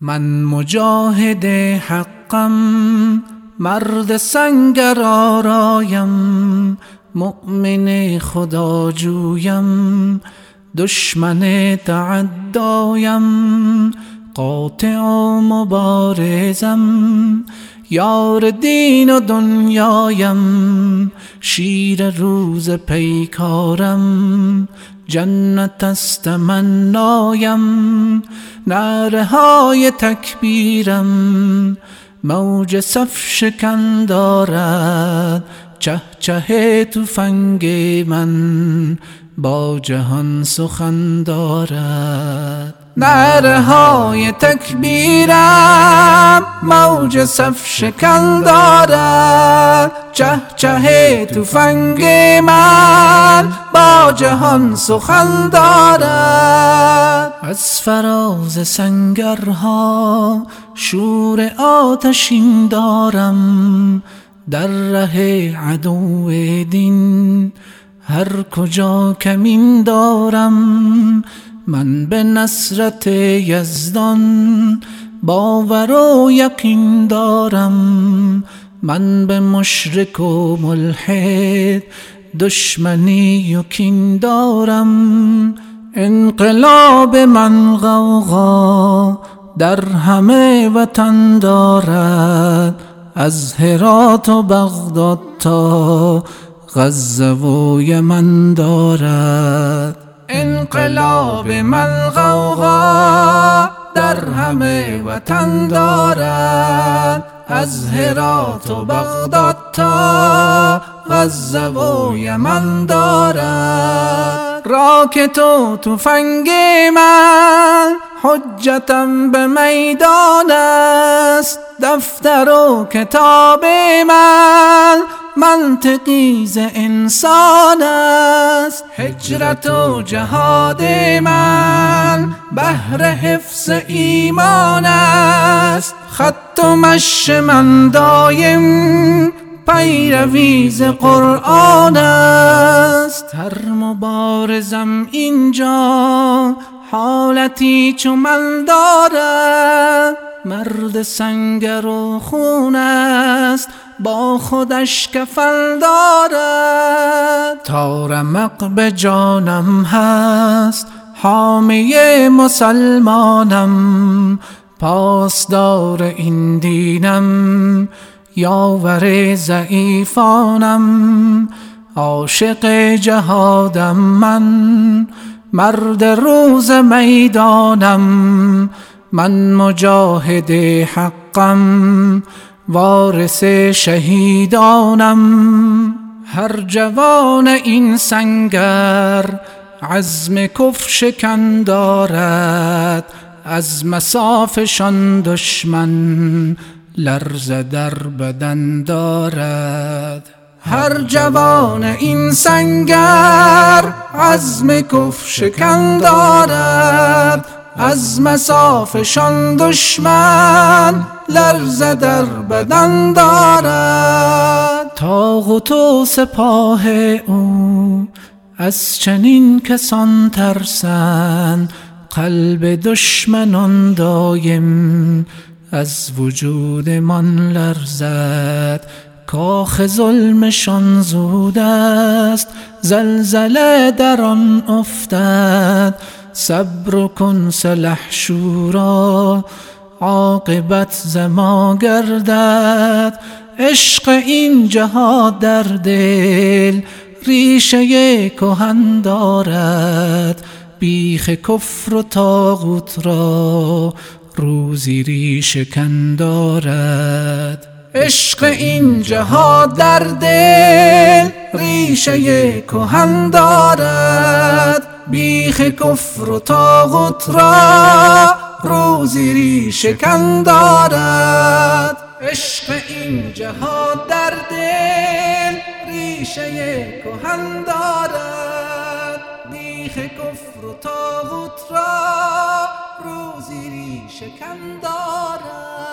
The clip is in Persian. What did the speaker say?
من مجاهد حقم مرد سنگر آرایم مؤمن خدا جویم دشمن تعدایم قاطع و مبارزم یار دین و دنیایم شیر روز پیکارم جنت است من نره های تکبیرم موج صف شکن دارد چه چه توفنگ من با جهان سخن دارد. نره های تکبیرم. موج صف شکن دارد. چه چه توفنگ من با جهان سخن دارد. از فراز سنگرها شور آتشین دارم. در ره عدو دین هر کجا کمین دارم. من به نصرت یزدان باور و یقین دارم. من به مشرک و ملحد دشمنی و کین دارم. انقلاب من غوغا در همه وطن دارد. از هرات و بغداد تا غزه و یمن دارد. انقلاب من غوغا در همه وطن دارد. از هرات و بغداد تا غزه و یمن دارد. راکت و تفنگ من حجتم به میدان است. دفتر و کتاب من منطقیز انسان است. هجرت و جهاد من بهر حفظ ایمان است. خط و مش من دایم پیرویز قرآن است. هر مبارزم اینجا حالتی چو من دارد. مرد سنگر و خون است. با خودش کفل دارد. تا رمق به جانم هست حامی مسلمانم. پاسدار این دینم یاور ضعیفانم. عاشق جهادم من مرد روز می‌دانم. من مجاهد حقم. وارث شهیدانم هر جوان این سنگر عزم کف شکن دارد از مسافشان دشمن لرز در بدن دارد. هر جوان این سنگر عزم کف شکن دارد از مسافشان دشمن لرزه در بدن دارد. تاغت و سپاه او از چنین کسان ترسند قلب دشمنان دایم از وجود من لرزد. کاخ ظلمشان زود است زلزله در آن افتد. صبر کن سلح شورا عاقبت زما گردد. عشق این جهاد در دل ریشه کهن دارد. بیخ کفر و تاغوت را روزی ریشه کن دارد. عشق این جهاد در دل ریشه کهن دارد. بیخ کفر و تاغت را روزی ریشه کن دارد. عشق این جهاد در دل ریشه کهن دارد. بیخ کفر و تاغت را روزی ریشه کن دارد.